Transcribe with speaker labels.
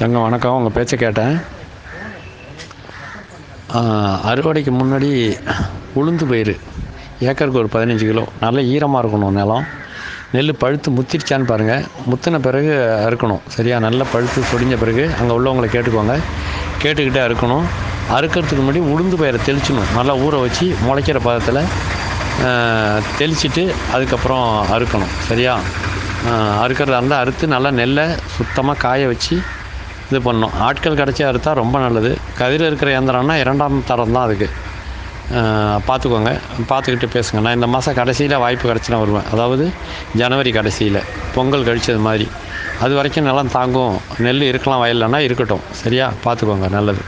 Speaker 1: தங்க வணக்கம் உங்கள் பேச்சை கேட்டேன். அறுவடைக்கு முன்னாடி உளுந்து பயிர் ஏக்கருக்கு ஒரு பதினஞ்சு கிலோ. நல்ல ஈரமாக இருக்கணும் நிலம். நெல் பழுத்து முத்திருச்சான்னு பாருங்கள் முத்தின பிறகு அறுக்கணும். சரியா? நல்லா பழுத்து சொடிஞ்ச பிறகு அங்கே உள்ளவங்களை கேட்டுக்கோங்க. கேட்டுக்கிட்டே அறுக்கணும். அறுக்கிறதுக்கு முன்னாடி உளுந்து பயிரை தெளிச்சிடணும். நல்லா ஊற வச்சு முளைக்கிற பதத்தில் தெளிச்சிட்டு அதுக்கப்புறம் அறுக்கணும். சரியா? அறுக்கிறதா இருந்தால் அறுத்து நல்லா நெல்லை சுத்தமாக காய வச்சு இது பண்ணும். ஆட்கள் கிடச்சி அறுத்தால் ரொம்ப நல்லது. கதிரில் இருக்கிற இயந்திரம்னா இரண்டாம் தரம் தான் அதுக்கு. பார்த்துக்கோங்க. பார்த்துக்கிட்டு பேசுங்க. நான் இந்த மாதம் கடைசியில் வாய்ப்பு கிடச்சினா வருவேன். அதாவது ஜனவரி கடைசியில். பொங்கல் கழிச்சது மாதிரி. அது வரைக்கும் நிலம் தாங்கும். நெல் இருக்கலாம் வயல்லன்னா இருக்கட்டும். சரியா? பார்த்துக்கோங்க. நல்லது.